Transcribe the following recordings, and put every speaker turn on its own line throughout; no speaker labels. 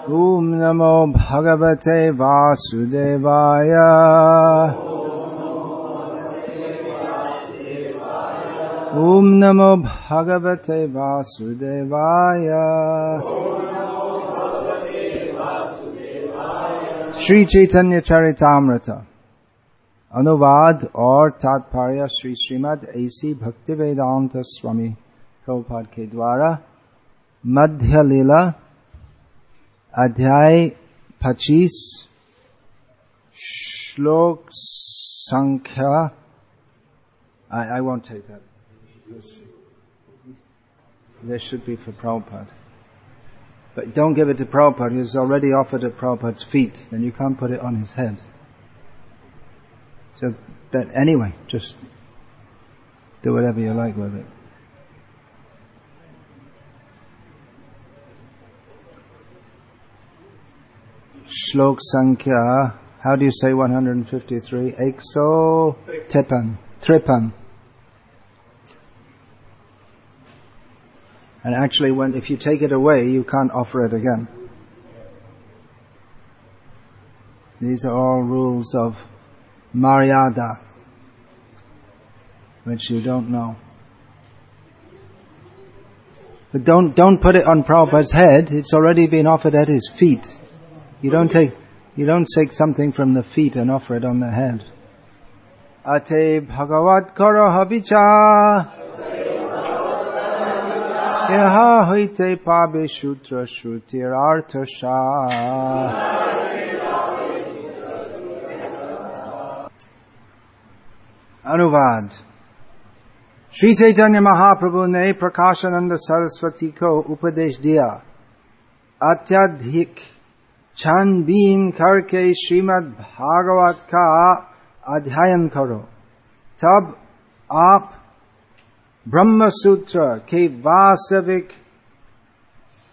ॐ नमो भगवते वासुदेवाय। ॐ नमो भगवते वासुदेवाय। श्री चैतन्य चरितामृत। अनुवाद और तात्पर्य श्री श्रीमद ऐसी भक्ति वेदांत स्वामी प्रभुपाद के द्वारा मध्य लीला अध्याय पच्चीस श्लोक संख्या I, I won't take that. There should be for Prabhupada. But don't give it to Prabhupada. He's already offered at Prabhupada's feet. Then you can't put it on his head. So, but anyway, just do whatever you like with it. Shlok Sankhya, how do you say 153? Ekso Tipan. Tripan. And actually, when if you take it away, you can't offer it again. These are all rules of Maryada, which you don't know. But don't don't put it on Prabhupada's head. It's already been offered at his feet. You don't take you don't take something from the feet and offer it on the head. Ate bhagavat karo havicha. Iha hoite pabe shutra shrutir artasha. Anuvad. Sri Chaitanya Mahaprabhu ne Prakashananda Saraswati ko upadesh diya. Atyadhik छानबीन करके श्रीमद् भागवत का अध्ययन करो। तब आप ब्रह्म सूत्र के वास्तविक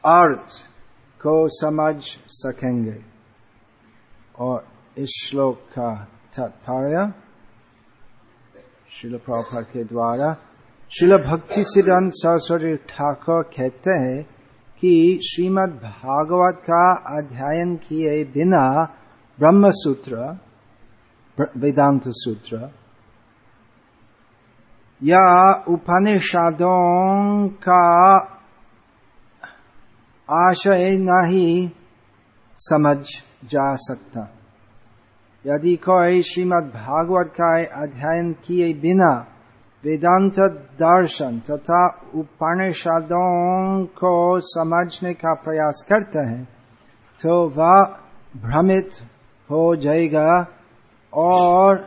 अर्थ को समझ सकेंगे। और इस श्लोक का तात्पर्य शिल प्रभा के द्वारा शिल भक्ति सिद्धांत सरस्वती ठाकुर कहते हैं कि श्रीमद् भागवत का अध्ययन किए बिना ब्रह्म सूत्र वेदांत सूत्र या उपनिषदों का आशय नहीं समझ जा सकता। यदि कोई श्रीमद् भागवत का अध्ययन किए बिना वेदांत दर्शन तथा उपनिषदों को समझने का प्रयास करते हैं तो वह भ्रमित हो जाएगा और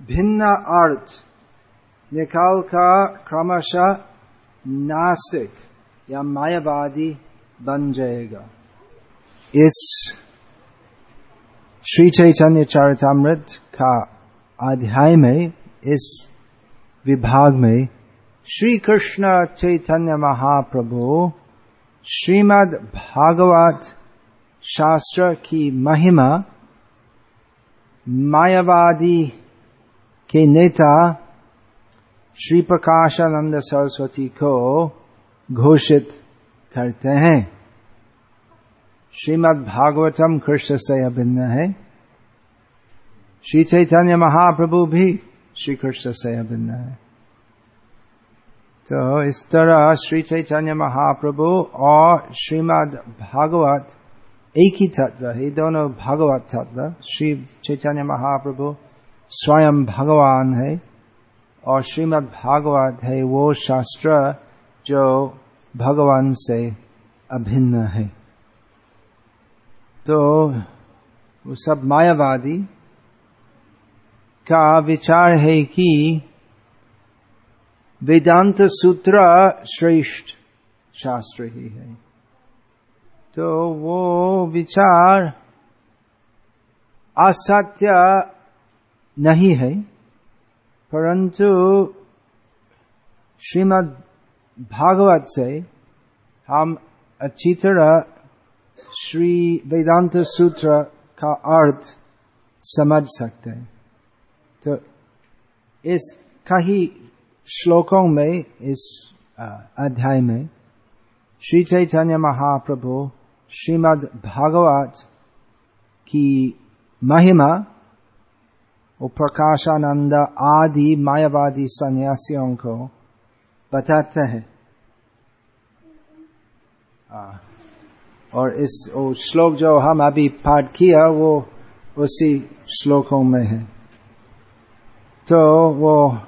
भिन्न अर्थ निकाल का क्रमशः नास्तिक या मायावादी बन जाएगा। इस श्री चैतन्य चरितमृत का अध्याय में इस विभाग में श्री कृष्ण चैतन्य महाप्रभु श्रीमद् भागवत शास्त्र की महिमा मायावादी के नेता श्री प्रकाशानंद सरस्वती को घोषित करते हैं। श्रीमद् भागवतम कृष्ण से अभिन्न है। श्री चैतन्य महाप्रभु भी श्री कृष्ण से अभिन्न है तो इस तरह श्री चैतन्य महाप्रभु और श्रीमद भागवत एक ही तत्व है दोनों भागवत तत्व श्री चैतन्य महाप्रभु स्वयं भगवान है और श्रीमद् भागवत है वो शास्त्र जो भगवान से अभिन्न है तो वो सब मायावादी का विचार है कि वेदांत सूत्र श्रेष्ठ शास्त्र ही है। तो वो विचार असत्य नहीं है, परंतु श्रीमद् भागवत से हम अच्छी तरह श्री वेदांत सूत्र का अर्थ समझ सकते हैं। तो इस कई श्लोकों में, इस अध्याय में, श्री चैतन्य महाप्रभु श्रीमद् भागवत की महिमा वो प्रकाशानंद आदि मायावादी सन्यासियों को बताते हैं। और इस श्लोक जो हम अभी पाठ किया, वो उसी श्लोकों में है। तो वो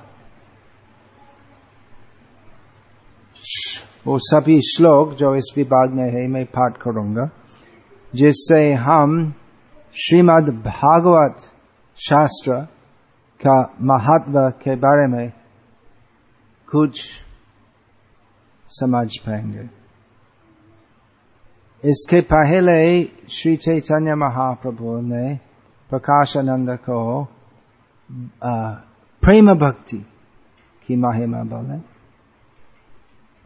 वो सभी श्लोक जो इस विभाग में है, मैं पाठ करूँगा, जिससे हम श्रीमद् भागवत शास्त्र का महत्व के बारे में कुछ समझ पाएँगे। इसके पहले श्री चैतन्य महाप्रभु ने प्रकाशानंद को प्रेम भक्ति की महिमा बोले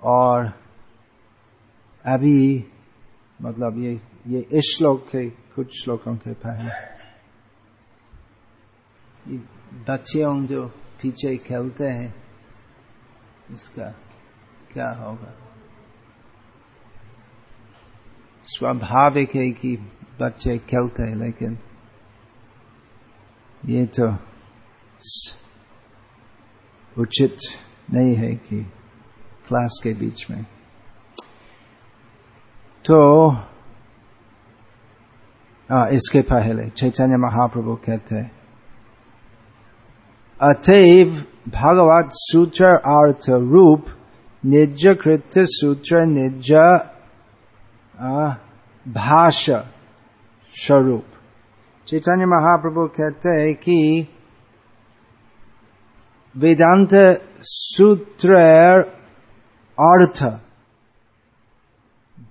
और अभी मतलब ये ये इस श्लोक के कुछ श्लोकों के पहले। बच्चे जो पीछे खेलते हैं, इसका क्या होगा? स्वाभाविक है कि बच्चे खेलते हैं, लेकिन ये तो उचित नहीं है कि क्लास के बीच में। तो आ, इसके पहले चैतन्य महाप्रभु कहते हैं अतएव भगवत सूत्र अर्थ रूप निज कृत सूत्र निज भाष्य स्वरूप। चैतन्य महाप्रभु कहते हैं कि वेदांत सूत्र अर्थ।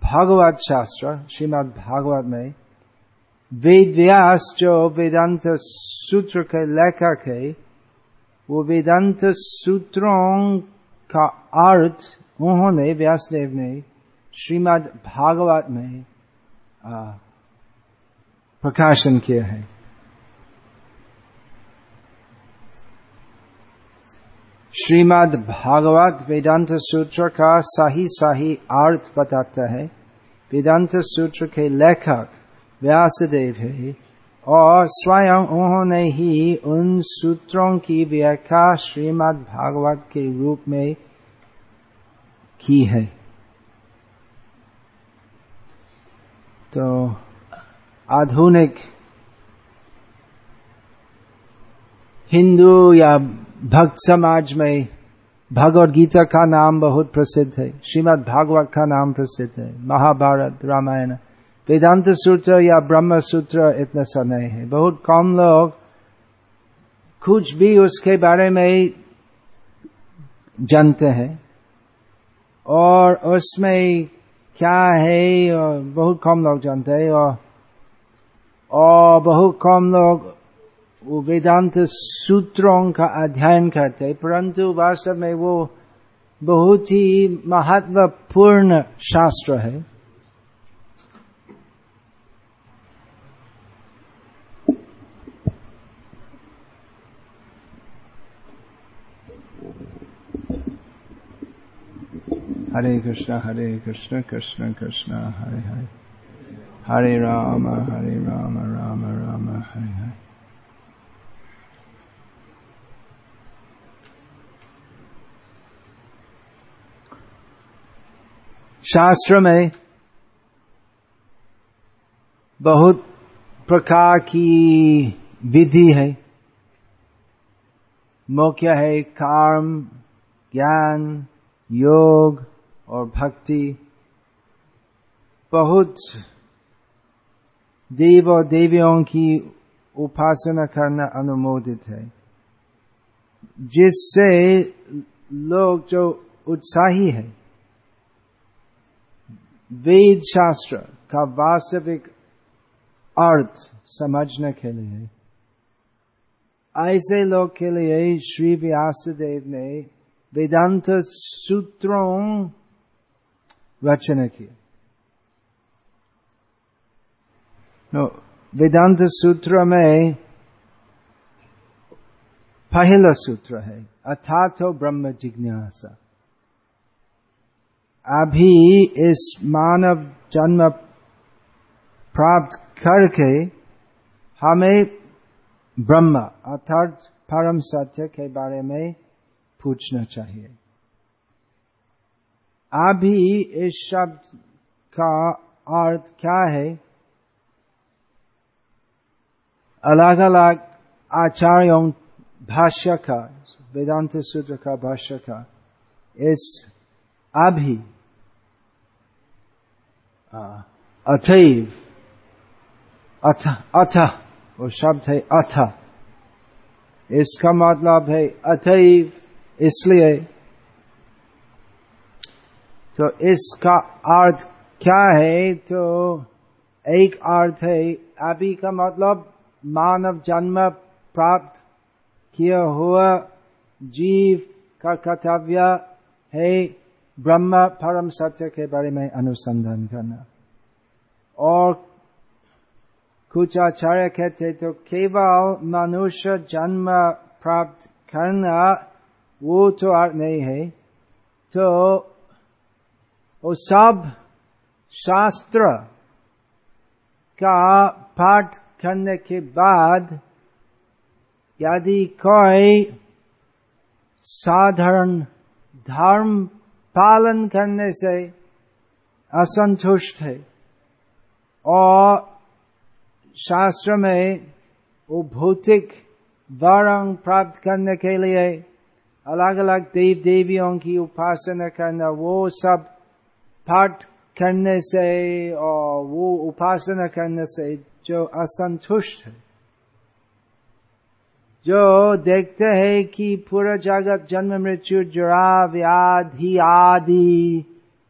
भागवत शास्त्र, श्रीमद भागवत में वेद व्यास जो वेदांत सूत्र के लेखक है वो वेदांत सूत्रों का अर्थ उन्होंने व्यासदेव ने श्रीमद भागवत में प्रकाशन किया है। श्रीमद् भागवत वेदांत सूत्र का सही सही अर्थ बताता है। वेदांत सूत्र के लेखक व्यासदेव है और स्वयं उन्होंने ही उन सूत्रों की व्याख्या श्रीमद् भागवत के रूप में की है। तो आधुनिक हिंदू या भक्त समाज में भगवत गीता का नाम बहुत प्रसिद्ध है। श्रीमद् भागवत का नाम प्रसिद्ध है। महाभारत, रामायण, वेदांत सूत्र या ब्रह्म सूत्र इतना सा नहीं है। बहुत कम लोग कुछ भी उसके बारे में जानते हैं और उसमें क्या है और बहुत कम लोग जानते हैं और और बहुत कम लोग वो वेदांत सूत्रों का अध्ययन करते हैं, परंतु वास्तव में वो बहुत ही महत्वपूर्ण शास्त्र है। हरे कृष्णा हरे कृष्णा कृष्णा कृष्णा, हरे हरे। हरे राम हरे राम राम राम राम हरे हरे। शास्त्र में बहुत प्रकार की विधि है। मुख्य है कर्म ज्ञान, योग और भक्ति। बहुत देव और देवियों की उपासना करना अनुमोदित है। जिससे लोग जो उत्साही है वेद शास्त्र का वास्तविक अर्थ समझने के लिए ऐसे लोग के लिए श्री व्यासदेव ने वेदांत सूत्रों रचना किया no, वेदांत सूत्र में पहला सूत्र है अर्थात ब्रह्म जिज्ञासा। अभी इस मानव जन्म प्राप्त करके हमें ब्रह्म अर्थात परम सत्य के बारे में पूछना चाहिए। अभी इस शब्द का अर्थ क्या है? अलग अलग आचार्यों भाष्य का वेदांत सूत्र का भाष्य का इस अभी अथैव अथ अथ वो शब्द है अथ इसका मतलब है अथैव इसलिए तो इसका अर्थ क्या है तो एक अर्थ है अभी का मतलब मानव जन्म प्राप्त किया हुआ जीव का कर्तव्य है ब्रह्म परम सत्य के बारे में अनुसंधान करना और कुछ आचार्य कहते तो केवल मनुष्य जन्म प्राप्त करना वो तो अर्थ नहीं है तो वो सब शास्त्र का पाठ करने के बाद यदि कोई साधारण धर्म पालन करने से असंतुष्ट है। और शास्त्र में वो भौतिक वरंग प्राप्त करने के लिए अलग अलग देव देवियों की उपासना करना, वो सब पाठ करने से और वो उपासना करने से जो असंतुष्ट है। जो देखते हैं कि पूरा जगत जन्म, मृत्यु जरा व्याधि आदि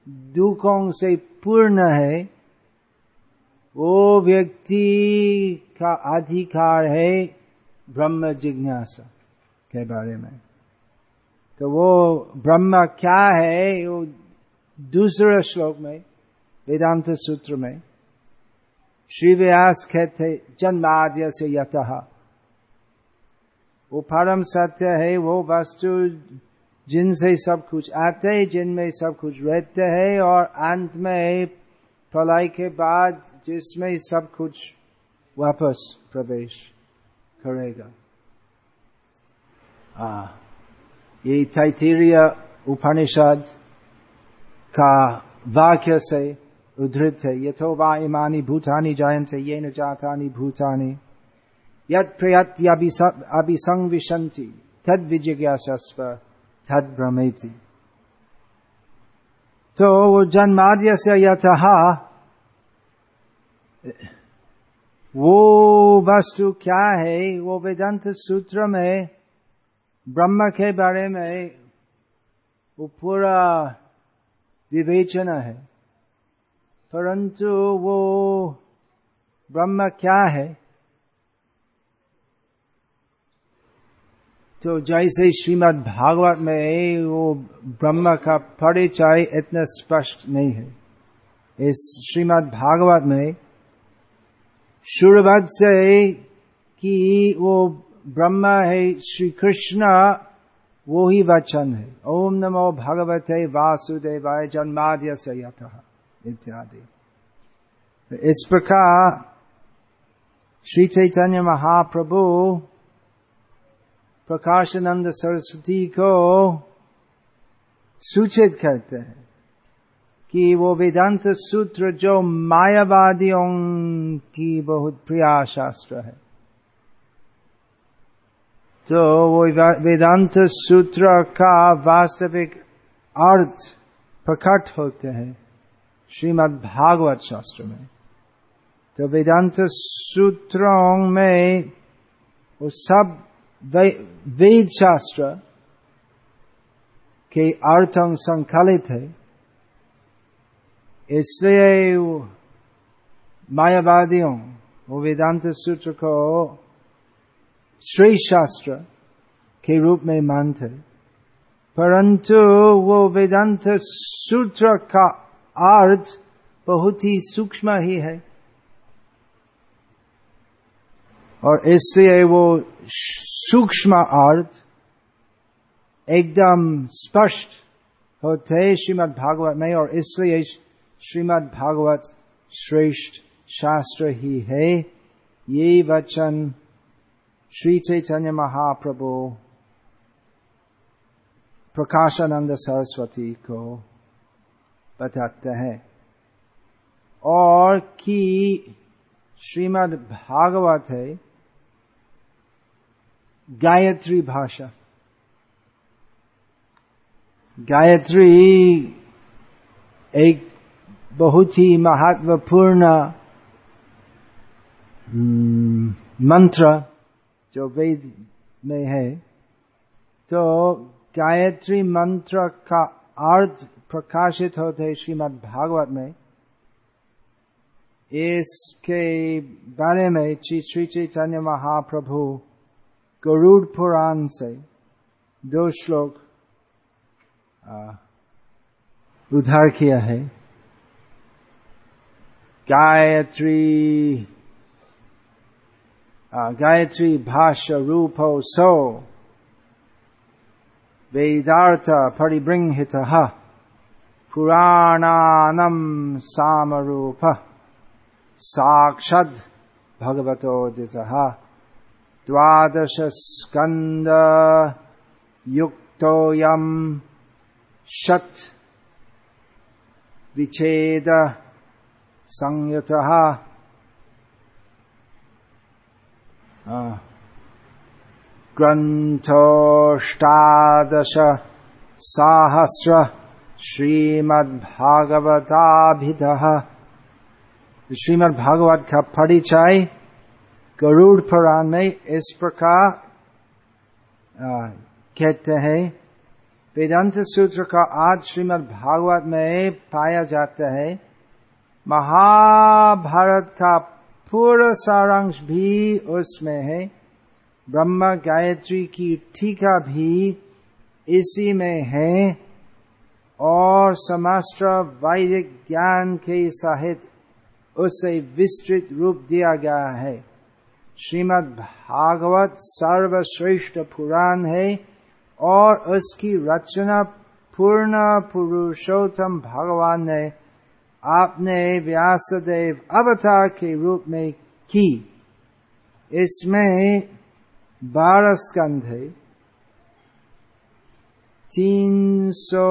दुखों से पूर्ण है, वो व्यक्ति का अधिकार है ब्रह्म जिज्ञासा के बारे में। तो वो ब्रह्म क्या है, वो दूसरे श्लोक में, वेदांत सूत्र में, श्री व्यास कहते जन्माद्य से यथ वो परम सत्य है वो वस्तु जिनसे सब कुछ आते है जिनमें सब कुछ रहते है और अंत में प्रलय के बाद जिसमें सब कुछ वापस प्रवेश करेगा। आ, ये तैतरीय उपनिषद का वाक्य से उद्धृत है। यथो वा इमानी भूतानी जायन्ते ये न जातानी भूतानी। यद प्रयत्यभिसंविशन्ति तद विजिज्ञासस्व, तद भ्रमेति। तो वो जन्माद्य से यथ वो वस्तु क्या है, वो वेदांत सूत्र में ब्रह्म के बारे में, वो पूरा विवेचना है। परंतु वो ब्रह्म क्या है तो जैसे श्रीमद् भागवत में वो ब्रह्म का परिचय इतना स्पष्ट नहीं है। इस श्रीमद् भागवत में शुरुआत से कि वो ब्रह्म है श्री कृष्ण वो ही वचन है। ओम नमो भगवते वासुदेवाय जन्माद्य से यथ इत्यादि। इस प्रकार श्री चैतन्य महाप्रभु प्रकाशानंद सरस्वती को सूचित करते हैं कि वो वेदांत सूत्र जो मायावादियों की बहुत प्रिय शास्त्र है। तो वो वेदांत सूत्र का वास्तविक अर्थ प्रकट होते हैं श्रीमद् भागवत शास्त्र में। तो वेदांत सूत्रों में वो सब वेद शास्त्र के अर्थों संकलित है इसलिए मायावादियों वो वेदांत सूत्र को श्रेष्ठ शास्त्र के रूप में मानते परंतु वो वेदांत सूत्र का अर्थ बहुत ही सूक्ष्म ही है और इसलिए वो सूक्ष्म अर्थ एकदम स्पष्ट होते श्रीमद भागवत में, और इसलिए श्रीमद भागवत श्रेष्ठ शास्त्र ही है। ये वचन श्री चैतन्य महाप्रभु प्रकाशानंद सरस्वती को बताते हैं। और कि श्रीमद् भागवत है गायत्री भाषा। गायत्री एक बहुत ही महत्वपूर्ण मंत्र जो वेद में है। तो गायत्री मंत्र का अर्थ प्रकाशित होते श्रीमद् भागवत में। इसके बारे में श्री चैतन्य महाप्रभु गरुड़ पुराण से दो श्लोक उद्धार किया है गायत्री गायत्री भाष्य रूप सो वेदार्थ परिबृंहित पुराणानम सामरूप साक्षद भगवतोदित द्वादश स्कंद युक्तोयम शत विच्छेद संयुत। ग्रंथोष्टादश साहस्र श्रीमद्भागवताभिध। श्रीमद् भागवत का परिचय गरुड़ पुराण में इस प्रकार कहते हैं, वेदांत सूत्र का आज श्रीमद् भागवत में पाया जाता है, महाभारत का पूरा सारांश भी उसमें है, ब्रह्म गायत्री की टीका भी इसी में है, और समस्त्र वैदिक ज्ञान के सहित उसे विस्तृत रूप दिया गया है। श्रीमद् भागवत सर्वश्रेष्ठ पुराण है और उसकी रचना पूर्ण पुरुषोत्तम भगवान ने आपने व्यासदेव अवतार के रूप में की। इसमें बारह स्कंध है, तीन सौ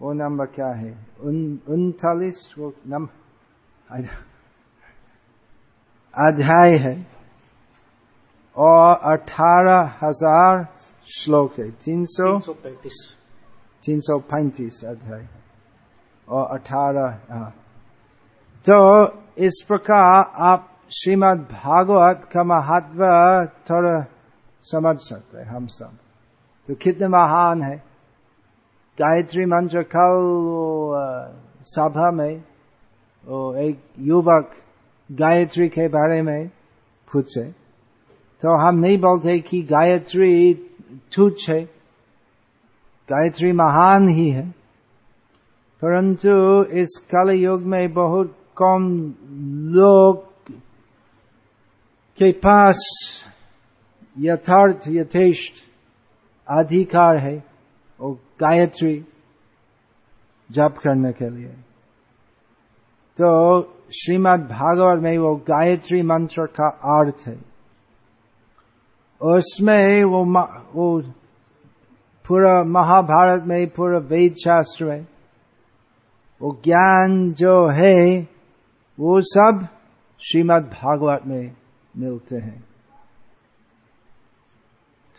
वो नंबर क्या है? उनतालीस वो नंबर अध्याय है। और अठारह हज़ार श्लोक है। तीन सौ
पैंतीस।
तीन सौ पैंतीस अध्याय और अठारह तो इस प्रकार आप श्रीमद् भागवत का महत्व थोड़ा समझ सकते हैं हम सब। तो कितने महान है। गायत्री मंत्र कल सभा में वो एक युवक गायत्री के बारे में पूछे तो हम नहीं बोलते कि गायत्री तुच्छ है गायत्री महान ही है परंतु इस कल युग में बहुत कम लोग के पास यथार्थ यथेष्ट अधिकार है वो गायत्री जप करने के लिए तो श्रीमद् भागवत में वो गायत्री मंत्र का अर्थ है उसमें वो वो पूरा महाभारत में पूरा वेद शास्त्र में वो ज्ञान जो है वो सब श्रीमद् भागवत में मिलते हैं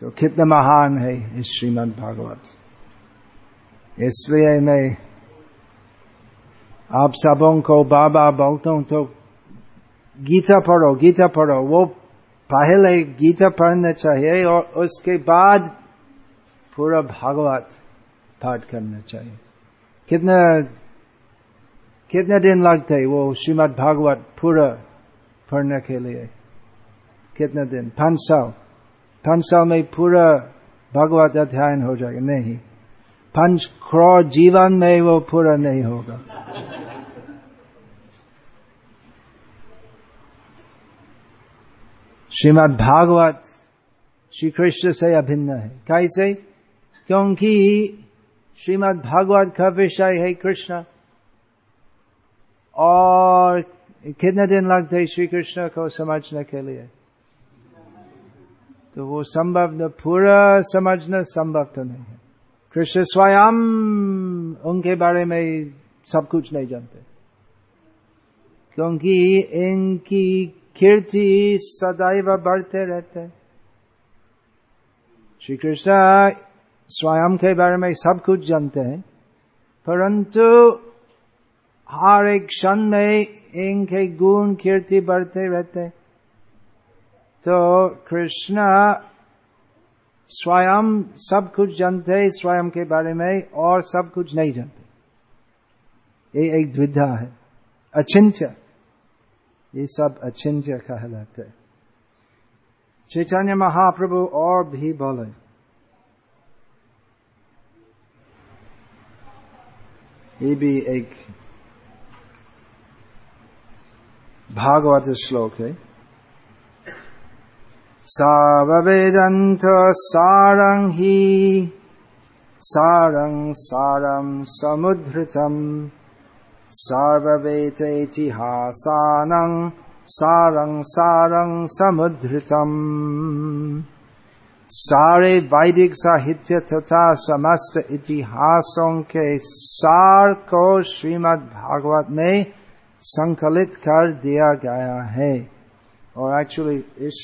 तो कितना महान है इस श्रीमद् भागवत इसलिए मैं आप सबों को बाबा बोलता हूँ तो गीता पढ़ो गीता पढ़ो वो पहले गीता पढ़ना चाहिए और उसके बाद पूरा भागवत पाठ करना चाहिए कितना कितने दिन लगते है वो श्रीमद भागवत पूरा पढ़ने के लिए कितने दिन पाँच साल पाँच साल में पूरा भगवत अध्ययन हो जाएगा नहीं पंच क्रोध जीवन में वो पूरा नहीं होगा श्रीमद् भागवत श्री कृष्ण से अभिन्न है कैसे क्योंकि श्रीमद् भागवत का विषय है कृष्ण और कितने दिन लगते श्री कृष्ण को समझने के लिए तो वो संभव न पूरा समझना संभव तो नहीं है कृष्ण स्वयं उनके बारे में सब कुछ नहीं जानते। क्योंकि इनकी कीर्ति सदैव बढ़ते रहते। श्री कृष्ण स्वयं के बारे में सब कुछ जानते हैं, परंतु हर एक क्षण में इनके गुण, कीर्ति बढ़ते रहते। तो कृष्ण स्वयं सब कुछ जानते स्वयं के बारे में और सब कुछ नहीं जानते। ये एक द्विधा है। अचिंत्य। ये सब अचिंत्य कहलाते चैतन्य महाप्रभु और भी बोले। ये भी एक भागवत श्लोक है। सर्ववेदन्त सारं हि सारं सारं समुद्धृतम् सर्ववेदेतिहासानं सारं सारं समुद्धृतम् सारे वैदिक साहित्य तथा समस्त इतिहासों के सार को श्रीमद् भागवत में संकलित कर दिया गया है और एक्चुअली इस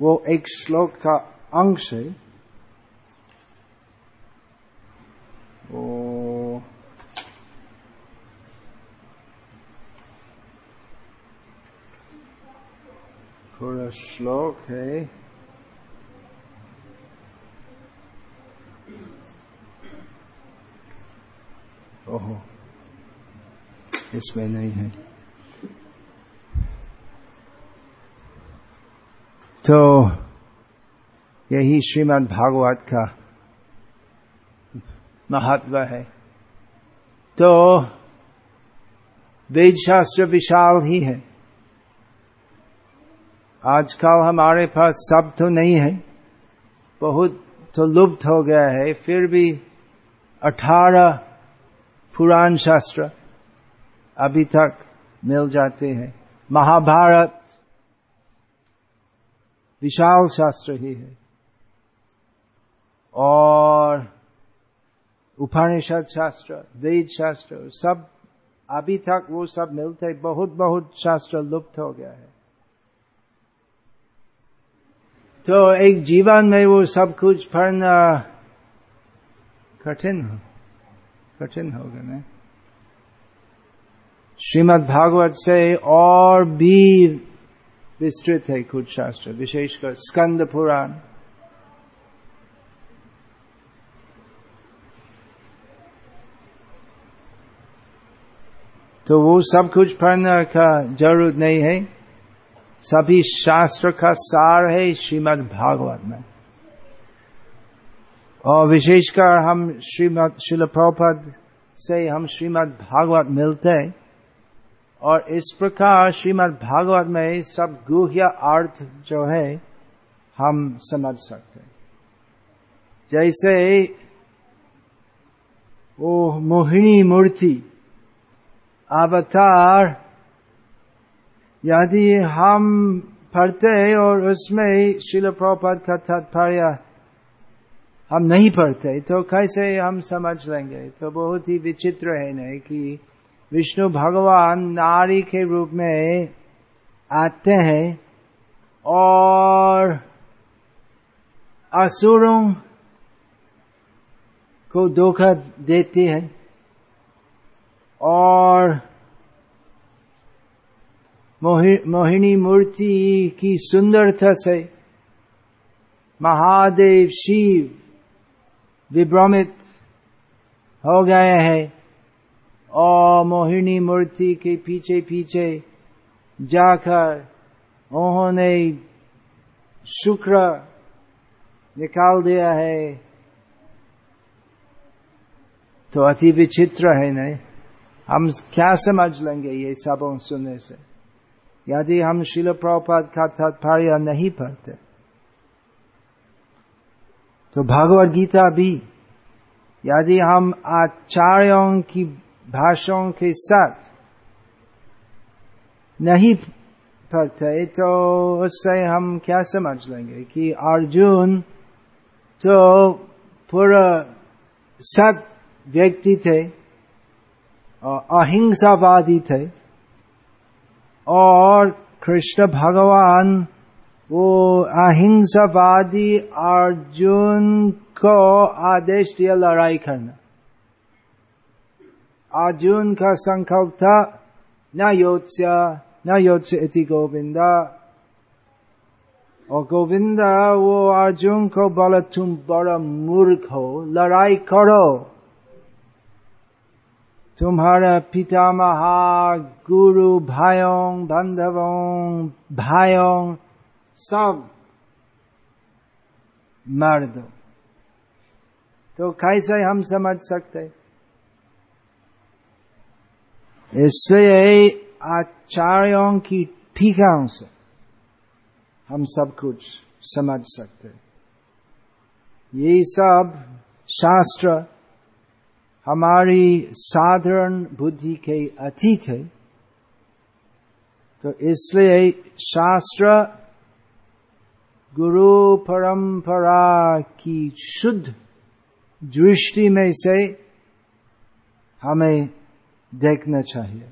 वो एक श्लोक का अंश है वो पूरा श्लोक है। ओहो इसमें नहीं है। तो यही श्रीमद् भागवत का महत्व है। तो वेद शास्त्र विशाल ही है। आजकल हमारे पास सब तो नहीं है। बहुत तो लुप्त हो गया है। फिर भी अठारह पुराण शास्त्र अभी तक मिल जाते हैं। महाभारत विशाल शास्त्र ही है। और उपनिषद शास्त्र, वेद शास्त्र, सब, अभी तक वो सब मिलते बहुत बहुत शास्त्र लुप्त हो गया है। तो एक जीवन में वो सब कुछ पढ़ना कठिन हो, कठिन होगा ना। श्रीमद् भागवत से और भी विस्तृत है कुछ शास्त्र विशेषकर स्कंद पुराण। तो वो सब कुछ पढ़ने का ज़रूरत नहीं है। सभी शास्त्र का सार है श्रीमद् भागवत में। और विशेषकर हम श्रीमद शिल से हम श्रीमद् भागवत मिलते और इस प्रकार श्रीमद् भागवत में सब गुह्य अर्थ जो है, हम समझ सकते जैसे वो मोहिनी मूर्ति, अवतार, यदि हम पढ़ते और उसमें शिल प्रपद का तात्पर्य हम नहीं पढ़ते तो कैसे हम समझ लेंगे? तो बहुत ही विचित्र है नहीं कि विष्णु भगवान नारी के रूप में आते हैं और असुरों को धोखा देती है और मोहिनी मूर्ति की सुंदरता से महादेव शिव विभ्रमित हो गए हैं। और मोहिनी मूर्ति के पीछे पीछे जाकर उन्होंने शुक्र निकाल दिया है तो अति विचित्र है नहीं हम क्या समझ लेंगे ये सब सुनने से यदि हम शिल प्रपात का तात्पर्य नहीं पढ़ते तो भगवत गीता भी यदि हम आचार्यों की भाषाओं के साथ। नहीं, पढ़ते तो उससे हम क्या समझ लेंगे कि अर्जुन तो पूरा सत व्यक्ति थे अहिंसावादी थे और कृष्ण भगवान वो अहिंसावादी अर्जुन को आदेश दिया लड़ाई करना। अर्जुन का संकल्प था न योत्स्य न योत्स्य इति गोविंदा और गोविंदा वो अर्जुन को बोला तुम बड़ा मूर्ख हो लड़ाई करो तुम्हारा पितामहा गुरु भाइयों बांधवों भाइयों सब मार दो तो कैसे हम समझ सकते इसलिए आचार्यों की टीकाओं से हम सब कुछ समझ सकते ये सब शास्त्र हमारी साधारण बुद्धि के अतीत है। तो इसलिए शास्त्र गुरु परंपरा की शुद्ध दृष्टि में से हमें देखना चाहिए।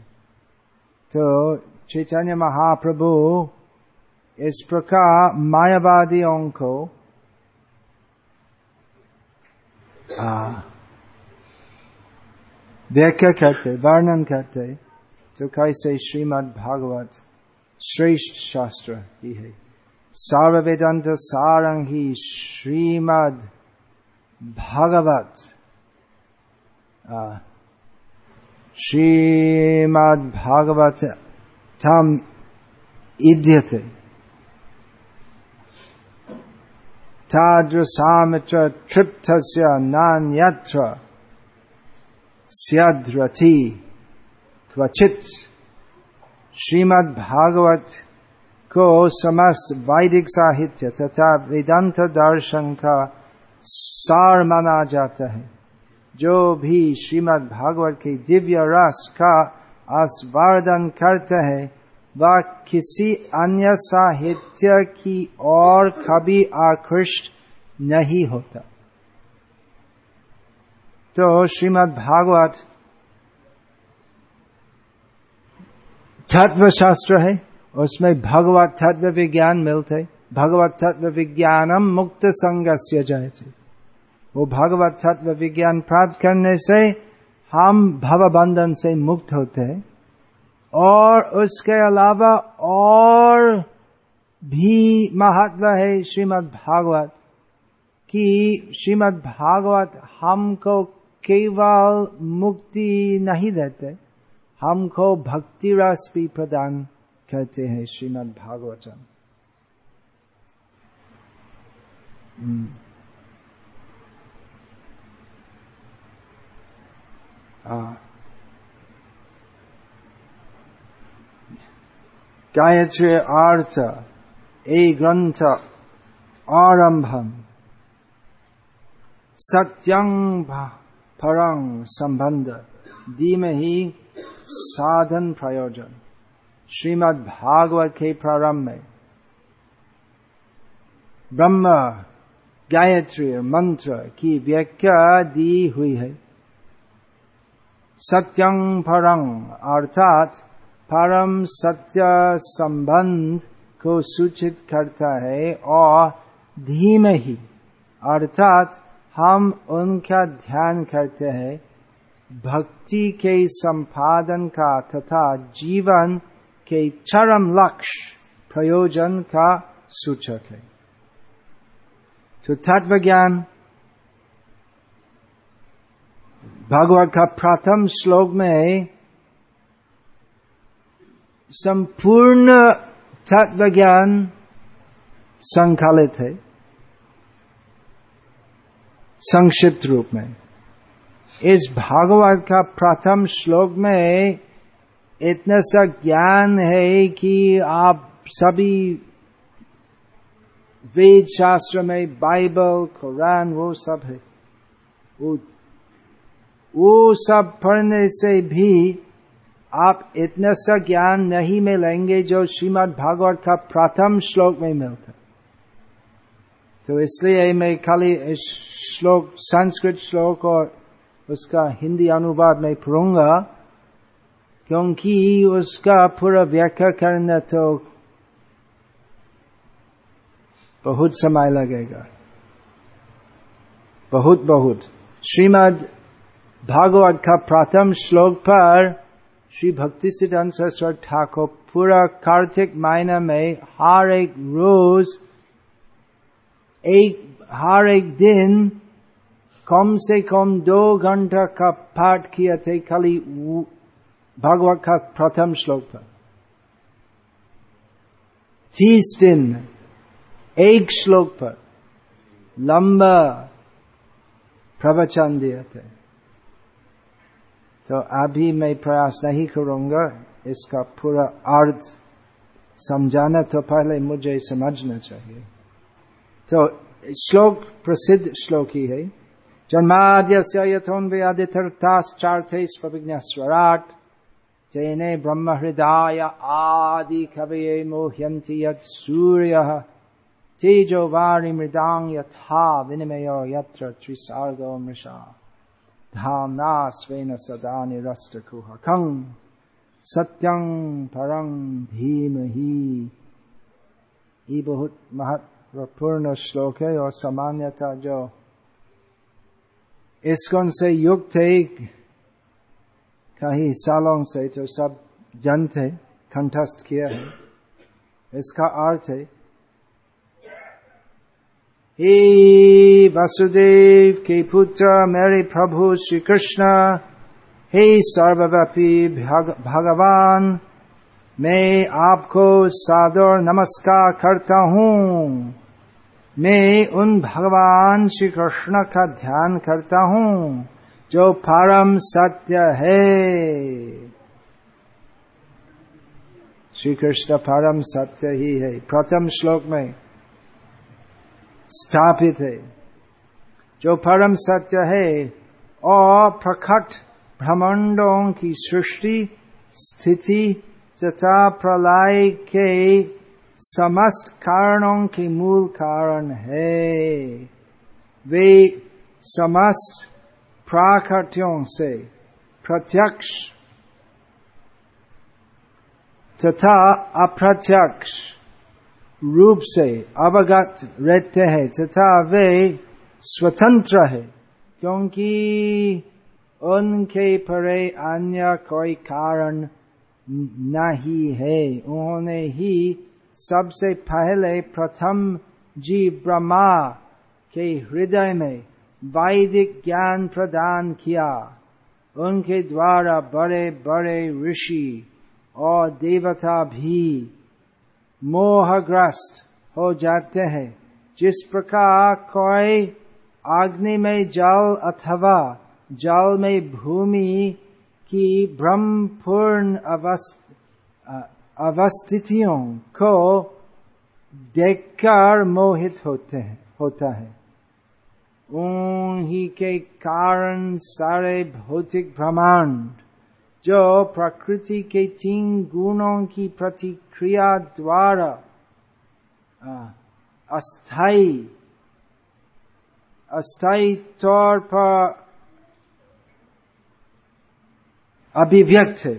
तो चैतन्य महाप्रभु इस प्रकार मायावादियों को व्याख्या करते वर्णन करते तो कैसे श्रीमद् भागवत श्रेष्ठ शास्त्र ही है। सर्व वेदांत सारंग ही श्रीमद् भागवत श्रीमद् भागवत तम इद्यते। तादृशामित्र तृप्तस्य नान्यत्र स्यद्रति क्वचित। श्रीमद् भागवत को समस्त वैदिक साहित्य तथा वेदांत दर्शन का सार माना जाता है। जो भी श्रीमद् भागवत के दिव्य रस का आस्वादन करते हैं, वह किसी अन्य साहित्य की ओर कभी आकृष्ट नहीं होता। तो श्रीमद् भागवत तत्व शास्त्र है, उसमें भगवत तत्व विज्ञान मिलते, भगवत तत्व विज्ञानम मुक्त संगस्य जाए वो भगवत तत्व विज्ञान प्राप्त करने से हम भव बंधन से मुक्त होते हैं और उसके अलावा और भी महत्व है श्रीमद् भागवत कि श्रीमद् भागवत हमको केवल मुक्ति नहीं देते, हमको भक्ति रस भी प्रदान करते हैं श्रीमद् भागवतम। गायत्री अर्थ ए ग्रंथ, आरंभम। सत्यं परं संबंध ही साधन प्रयोजन। श्रीमद् भागवत के प्रारंभ में ब्रह्म, गायत्री मंत्र की व्याख्या दी हुई है। सत्यं परं अर्थात परम सत्य संबंध को सूचित करता है, और धीम ही। अर्थात हम उनका ध्यान करते हैं, भक्ति के संपादन का तथा जीवन के चरम लक्ष्य, प्रयोजन का सूचक है। तो तत्व ज्ञान भगवत का प्रथम श्लोक में संपूर्ण तत्व ज्ञान संकलित है संक्षिप्त रूप में इस भागवत का प्रथम श्लोक में इतना सा ज्ञान है कि आप सभी वेद शास्त्र में बाइबल कुरान वो सब है वो वो सब पढ़ने से भी आप इतना सा ज्ञान नहीं मिलेंगे जो श्रीमद् भागवत का प्रथम श्लोक में मिलता। तो इसलिए मैं खाली इस श्लोक, संस्कृत श्लोक और उसका हिंदी अनुवाद में पढ़ूँगा, क्योंकि उसका पूरा व्याख्या करना तो बहुत समय लगेगा। बहुत बहुत। श्रीमद भागवत का प्रथम श्लोक पर श्री भक्ति सिद्धांत सरस्वत ठाकुर पूरा कार्तिक महीना में हर एक रोज एक हर एक दिन कम से कम दो घंटा का पाठ किया थे खाली भगवत का प्रथम श्लोक पर तीस दिन एक श्लोक पर लंबा प्रवचन दिए थे तो अभी मैं प्रयास नहीं करूँगा इसका पूरा अर्थ समझाना तो पहले मुझे समझना चाहिए। तो श्लोक प्रसिद्ध श्लोक ही है। जन्माद्य यथोन व्याधिथर्थाश्चार्थे स्वराट तेने ब्रह्म हृदय आदि कवये मोह्यंती यत् सूर्य, तेजो वाणी मृदांग यथा विनिमयो यत्र त्रिसार्गो मृषा। धामना स्वेन सदा निरस्तकुहकं सत्यं परं धीमहि। ये बहुत महत्वपूर्ण श्लोक है और सामान्यता जो इसकोन से युक्त है, कहीं सालों से तो सब जानते कंठस्थ किया है। इसका अर्थ है हे वासुदेव के पुत्र मेरे प्रभु श्री कृष्ण हे सर्वव्यापी भगवान मैं आपको सादर नमस्कार करता हूँ मैं उन भगवान श्री कृष्ण का ध्यान करता हूँ जो परम सत्य है श्री कृष्ण परम सत्य ही है प्रथम श्लोक में स्थापित है। जो परम सत्य है और प्रकट ब्रह्मांडों की सृष्टि, स्थिति तथा प्रलय के समस्त कारणों के मूल कारण है। वे समस्त प्राकृतियों से प्रत्यक्ष तथा अप्रत्यक्ष रूप से अवगत रहते हैं, तथा वे स्वतंत्र है, क्योंकि उनके परे अन्य कोई कारण नहीं है। उन्होंने ही सबसे पहले प्रथम जी ब्रह्मा के हृदय में वैदिक ज्ञान प्रदान किया। उनके द्वारा बड़े बड़े ऋषि और देवता भी मोहग्रस्त हो जाते हैं। जिस प्रकार कोई अग्नि में जल अथवा जल में भूमि की ब्रह्मपूर्ण अवस्थितियों को देखकर मोहित होते हैं, होता है। उन्हीं के कारण सारे भौतिक ब्रह्मांड जो प्रकृति के तीन गुणों की प्रतिक्रिया द्वारा अस्थाई अस्थाई तौर पर अभिव्यक्त है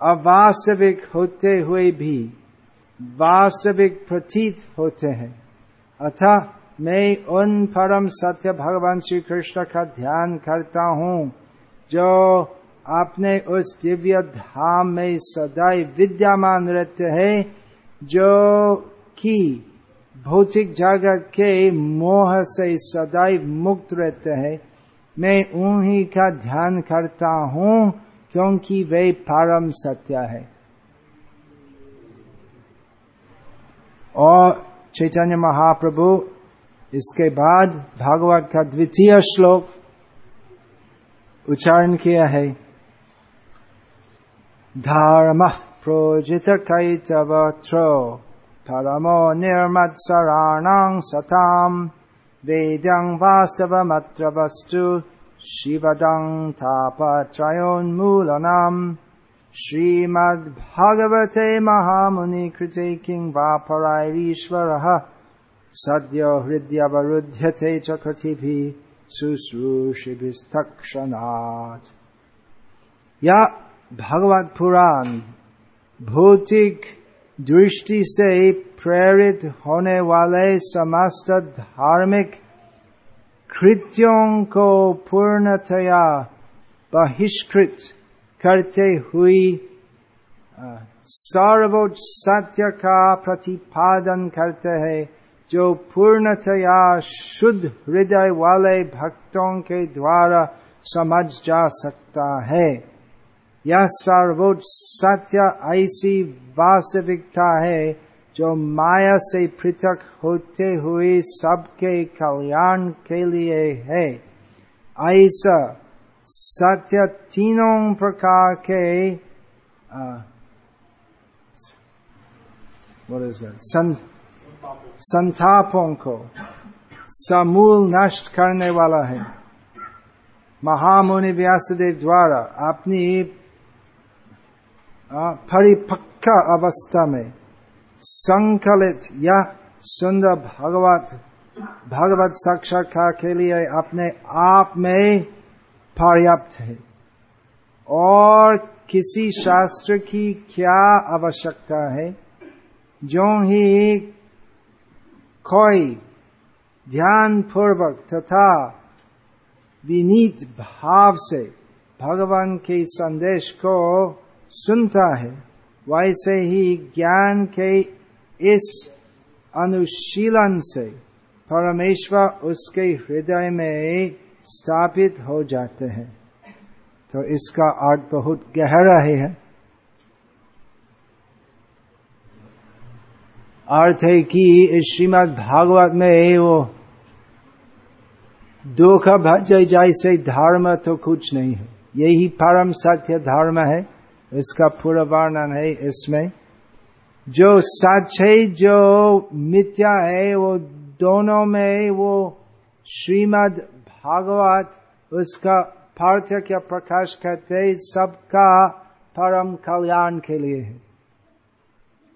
अवास्तविक होते हुए भी वास्तविक प्रतीत होते हैं। अतः मैं उन परम सत्य भगवान श्री कृष्ण का ध्यान करता हूँ। जो आपने उस दिव्य धाम में सदैव विद्यमान रहते हैं, जो कि भौतिक जगत के मोह से सदैव मुक्त रहते हैं। मैं उन्हीं का ध्यान करता हूँ, क्योंकि वे परम सत्य है। और चैतन्य महाप्रभु, इसके बाद भागवत का द्वितीय श्लोक। उच्चारण किया है। धर्म प्रोजित कैतवत्रो परमो निर्मत्सराणां सताम्। वेद्यं वास्तवमत्र वस्तु शिवदं तापत्रयोन्मूलनम्। श्रीमद्भगवते महामुनिकृते किं वा परायरीश्वरः सद्यो हृद्यवरुध्यते च कृतिभिः शुश्रूषिभिस्तक्षणात् या भगवत पुराण भौतिक दृष्टि से प्रेरित होने वाले समस्त धार्मिक कृत्यों को पूर्णतया बहिष्कृत करते हुए सर्वोच्च सत्य का प्रतिपादन करते हैं जो पूर्णतया शुद्ध हृदय वाले भक्तों के द्वारा समझ जा सकता है। यह सर्वोच्च सत्य ऐसी वास्तविकता है जो माया से पृथक होते हुए सबके कल्याण के लिए है। ऐसा सत्य तीनों प्रकार के संतापों को समूल नष्ट करने वाला है महामुनि व्यासदेव द्वारा अपनी परिपक्व अवस्था में संकलित यह सुंदर भगवत भगवत साक्षात्कार के लिए अपने आप में पर्याप्त है और किसी शास्त्र की क्या आवश्यकता है जो ही कोई ध्यान पूर्वक तथा विनीत भाव से भगवान के संदेश को सुनता है वैसे ही ज्ञान के इस अनुशीलन से परमेश्वर उसके हृदय में स्थापित हो जाते हैं तो इसका अर्थ बहुत गहरा है अर्थ है कि श्रीमद भागवत में वो। धोखा भज जैसे धर्म तो कुछ नहीं है। यही परम सत्य धर्म है। इसका पूरा वर्णन है इसमें। जो सच है, जो मिथ्या है, वो दोनों में वो श्रीमद भागवत, उसका पार्थक्य प्रकाश करते सबका परम कल्याण के लिए है।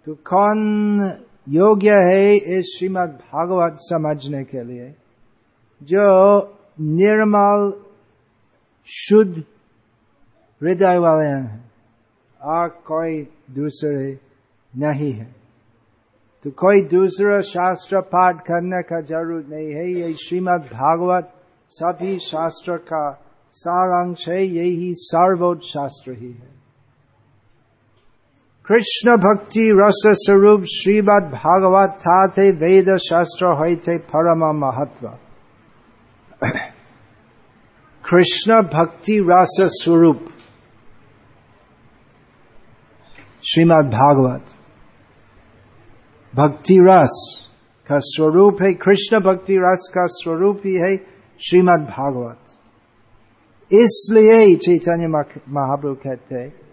तो कौन योग्य है इस श्रीमद भागवत समझने के लिए, जो निर्मल, शुद्ध हृदय वाले हैं और कोई दूसरे नहीं है। तो कोई दूसरा शास्त्र पाठ करने का ज़रूरत नहीं है। ये श्रीमद भागवत सभी शास्त्र का सारांश है। यही सर्वोच्च शास्त्र ही है। कृष्ण भक्ति रस स्वरूप श्रीमद भागवत था थे वेद शास्त्र हो थे परम महत्व कृष्ण भक्ति रस स्वरूप श्रीमद भागवत भक्ति रस का स्वरूप है कृष्ण भक्ति रस का स्वरूप ही है श्रीमद भागवत इसलिए चैतन्य महाप्रभु कहते हैं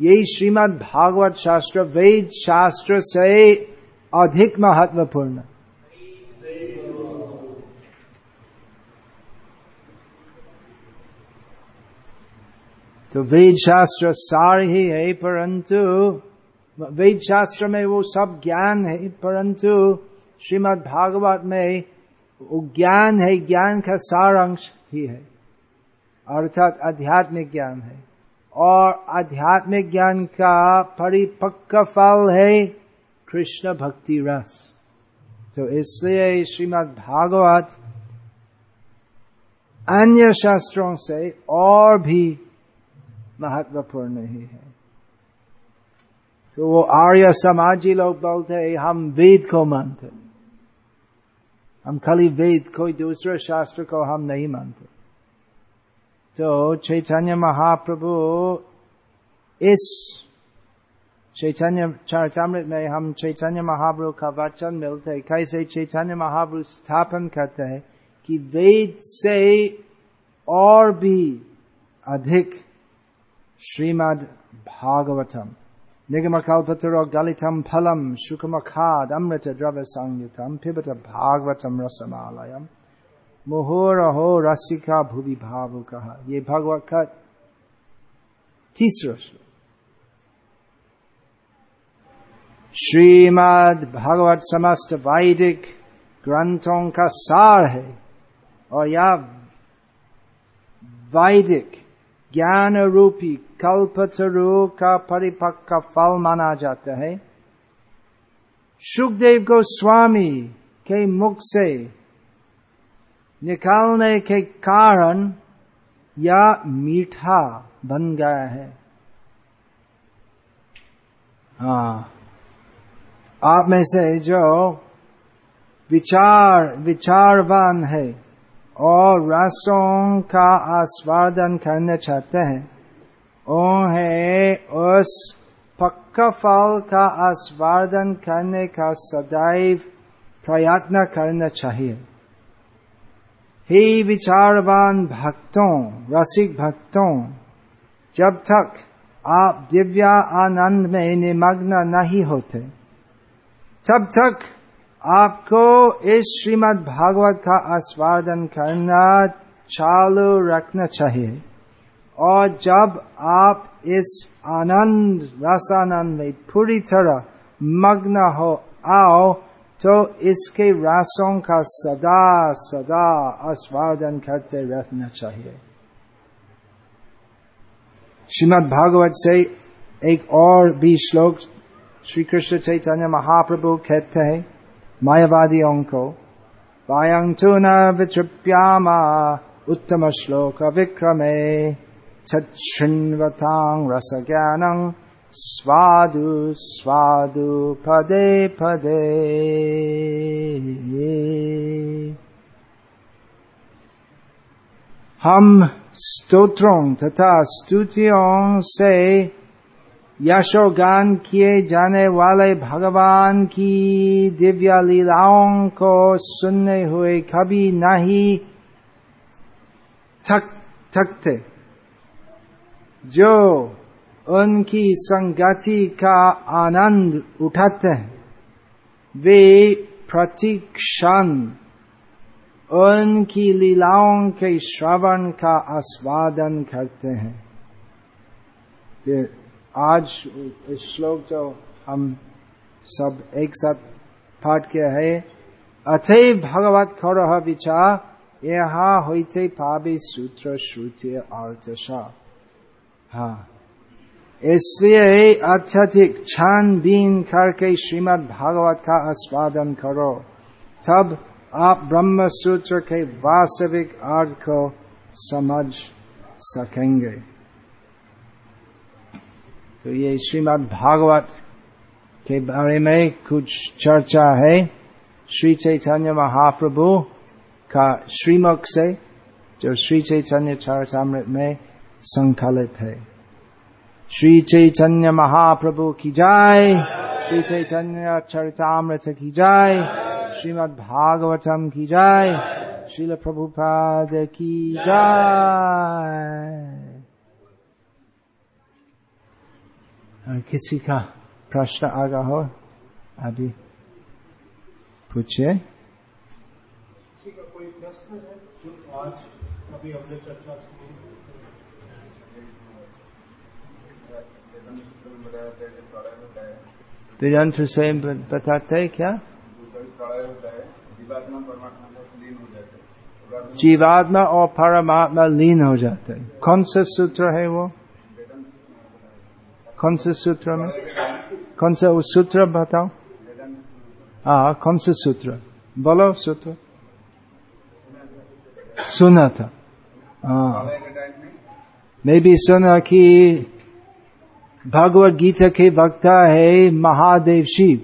यही श्रीमद भागवत शास्त्र, वेद शास्त्र से अधिक महत्वपूर्ण। तो वेद शास्त्र सार ही है, परंतु, वेद शास्त्र में वो सब ज्ञान है, परंतु श्रीमद् भागवत में वो ज्ञान है, ज्ञान का सार अंश ही है। अर्थात आध्यात्मिक ज्ञान है। और आध्यात्मिक ज्ञान का परिपक्व फल है कृष्ण भक्ति रस। तो इसलिए श्रीमद् भागवत अन्य शास्त्रों से और भी महत्वपूर्ण ही है। तो वो आर्य समाजी लोग बोलते हम वेद को मानते हम खाली वेद कोई दूसरे शास्त्र को हम नहीं मानते। तो चैतन्य महाप्रभु इस चैतन्य चरितमृत में हम चैतन्य महाप्रभु का वचन मिलते है कैसे चैतन्य महाप्रभु स्थापन करते हैं कि वेद से और भी अधिक श्रीमद् भागवतम निगम निगमकल्पतरो गलितम फलम शुकमखाद अमृत द्रव्य संयुतम पिबत भागवतम रसमालयम मोहर हो रसिका भूवि भाव कहा ये भगवत का तीसरा श्लोक। श्रीमद भगवत समस्त वैदिक ग्रंथों का सार है और यह वैदिक ज्ञान रूपी कल्पतरु का परिपक्व फल माना जाता है। सुखदेव गोस्वामी के मुख से निकालने के कारण यह मीठा बन गया है। हाँ। आप में से जो विचार, विचारवान है और रसों का आस्वादन करना चाहते हैं, उन्हें उस पक्का फल का आस्वादन करने का सदैव प्रयत्न करना चाहिए। हे विचारवान भक्तों, रसिक भक्तों, जब तक आप दिव्या आनंद में निमग्न नहीं होते, तब तक आपको इस श्रीमद् भागवत का आस्वादन करना चालू रखना चाहिए। और जब आप इस आनंद, रसानंद में पूरी तरह मग्न हो आओ तो इसके रासों का सदा सदा आस्वादन करते रहना चाहिए। श्रीमद भागवत से एक और भी श्लोक श्री कृष्ण चैतन्य महाप्रभु कहते हैं, मायावादियों को वायं तु न उत्तम श्लोक विक्रमे छृण्वतां रसज्ञानं स्वादु स्वादु पदे पदे हम स्तोत्रों तथा स्तुतियों से यशोगान किए जाने वाले भगवान की दिव्य लीलाओं को सुनने हुए कभी नहीं थक थकते। जो उनकी संगति का आनंद उठाते हैं। वे प्रतीक्षण उनकी लीलाओं के श्रवण का आस्वादन करते हैं। आज श्लोक जो हम सब एक साथ पाठ किया है, अथे भगवत खर विचार यहाँ होते पावे सूत्र श्रुति अर्थ हाँ। इसलिए अत्यधिक छानबीन करके श्रीमद भागवत का आस्वादन करो। तब आप ब्रह्म सूत्र के वास्तविक अर्थ को समझ सकेंगे। तो ये श्रीमद् भागवत के बारे में कुछ चर्चा है। श्री चैतन्य महाप्रभु का श्रीमुख से, जो श्री चैतन्य चरचामृत में संकलित है। श्री चैतन्य महाप्रभु की जाय श्री चैतन्य चरितामृत की जाय श्रीमद् भागवतम की जाय श्रील प्रभुपाद की जाय किसी का प्रश्न आगा हो अभी पूछिए किसी का कोई प्रश्न है जो आज अभी हमने चर्चा वेदांत से बताते हैं क्या? जीवात्मा और परमात्मा लीन हो जाते हैं। कौन सा सूत्र है वो? कौन से सूत्र में? कौन सा वो सूत्र बताओ। हाँ कौन से सूत्र? बोलो सूत्र। सुना था। हाँ। मैं भी सुना कि भगवत गीता के वक्ता है महादेव शिव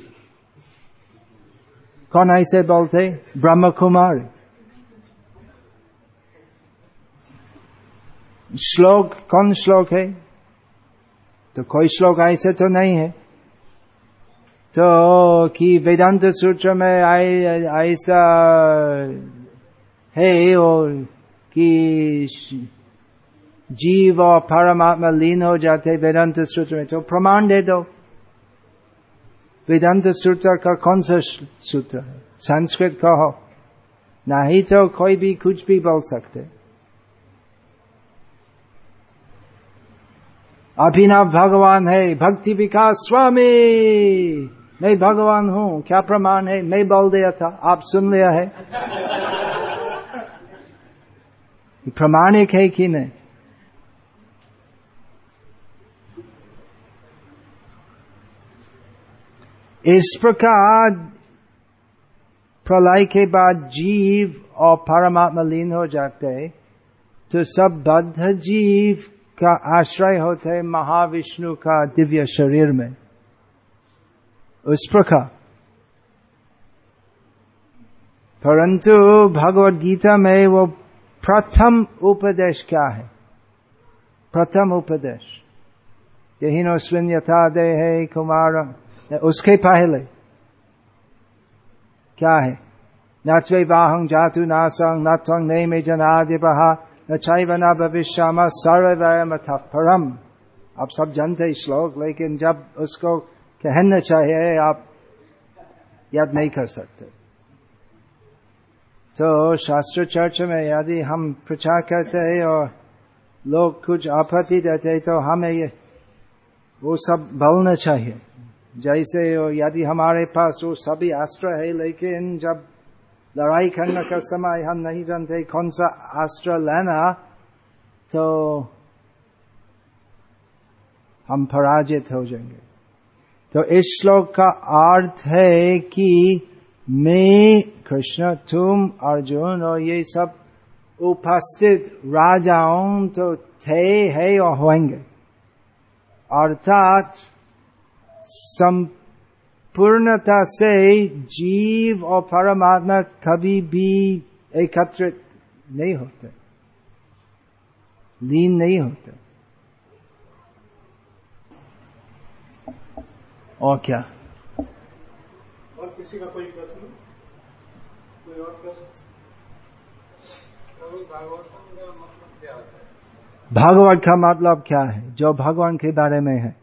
कौन ऐसे बोलते ब्रह्म कुमार श्लोक कौन श्लोक है तो कोई श्लोक ऐसे तो नहीं है तो कि वेदांत सूत्र में ऐसा है और कि जीव और परमात्मा लीन हो जाते वेदांत सूत्र में तो प्रमाण दे दो वेदांत सूत्र का कौन सा सूत्र है संस्कृत कहो नहीं तो कोई भी कुछ भी बोल सकते अभिनव भगवान है भक्ति विकास स्वामी मैं भगवान हूँ क्या प्रमाण है मैं बोल दिया था आप सुन लिया है प्रमाणिक है कि नहीं इस प्रकार प्रलय के बाद जीव और परमात्मा लीन हो जाते तो सब बद्ध जीव का आश्रय होते महाविष्णु का दिव्य शरीर में। उस प्रकार। परंतु भगवत गीता में वो प्रथम उपदेश क्या है? प्रथम उपदेश। यही नो स्विन यथा दे है कुमार उसके पहले। क्या है? नचवे वाहं जातु नासंग नत्वंग नहीं में जनादि बहा न चैव न भविष्य सर्वयम परम आप सब जानते श्लोक, लेकिन जब उसको कहना चाहिए, आप याद नहीं कर सकते। तो शास्त्र चर्च में यदि हम प्रचार करते हैं और लोग कुछ आपत्ति देते हैं तो हमें ये, वो सब बोलना चाहिए। जैसे यदि हमारे पास वो सभी अस्त्र है, लेकिन जब लड़ाई करने का समय हम नहीं जानते कौन सा अस्त्र लेना तो हम पराजित हो जाएँगे। तो इस श्लोक का अर्थ है कि मैं, कृष्ण, तुम, अर्जुन और ये सब उपस्थित राजाओं तो थे, है और होंगे। अर्थात संपूर्णता से जीव और परमात्मा कभी भी एकत्रित नहीं होते लीन नहीं होते और क्या
और किसी का कोई प्रश्न? कोई और प्रश्न?
भागवत का मतलब क्या है? जो भगवान के बारे में है।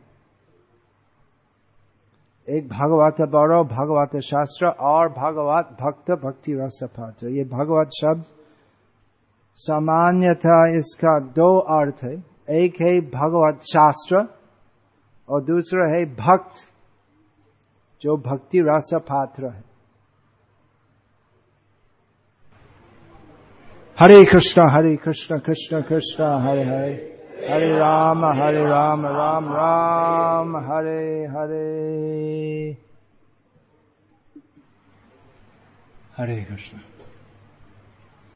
एक भागवत बड़ो भागवत शास्त्र और भागवत भक्त, भक्ति रस पात्र ये भागवत शब्द सामान्यतः इसका दो अर्थ है। एक है भगवत शास्त्र और दूसरा है भक्त, जो भक्ति रस पात्र है हरे कृष्ण हरे कृष्ण कृष्ण कृष्ण, हरे हरे। हरे राम हरे राम राम राम हरे हरे। हरे कृष्ण।